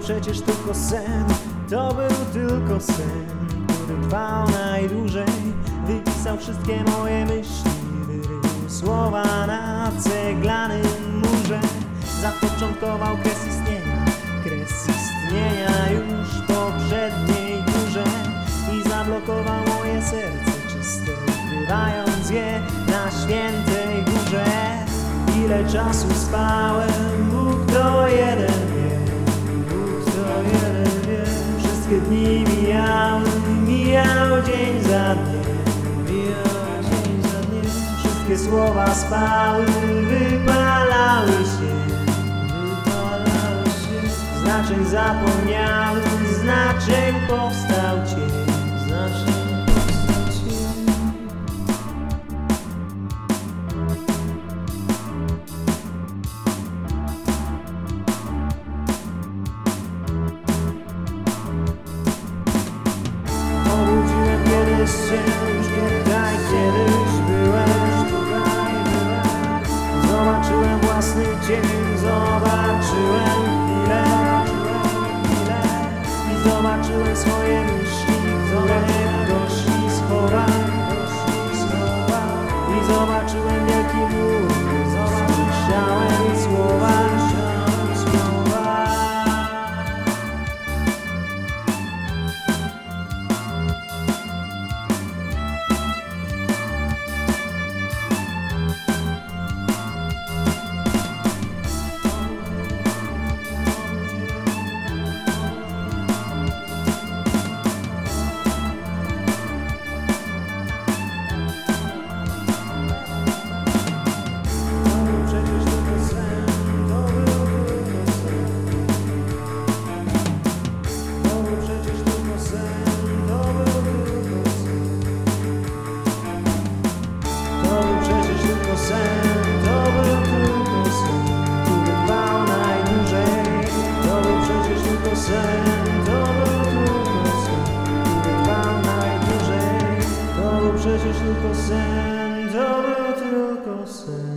przecież tylko sen, to był tylko sen, który trwał najdłużej. Wypisał wszystkie moje myśli, wyrył słowa na ceglanym murze. Zapoczątkował kres istnienia, kres istnienia już poprzedniej turze i zablokował moje serce czyste, ukrywając je na świętej górze. Ile czasu spałem, Bóg to jeden Wszystkie dni mijały, mijał dzień za dniem, mijał dzień za dniem. Wszystkie słowa spały, wypalały się, wypalały się. Znaczeń zapomniałem, znaczeń powstał Się już tutaj, kiedyś byłem tutaj, byłem. Zobaczyłem własny cień, zobaczyłem chwilę, chwilę i zobaczyłem swoje myśli, które doszli schowa i zobaczyłem tylko sen, to był tylko sen.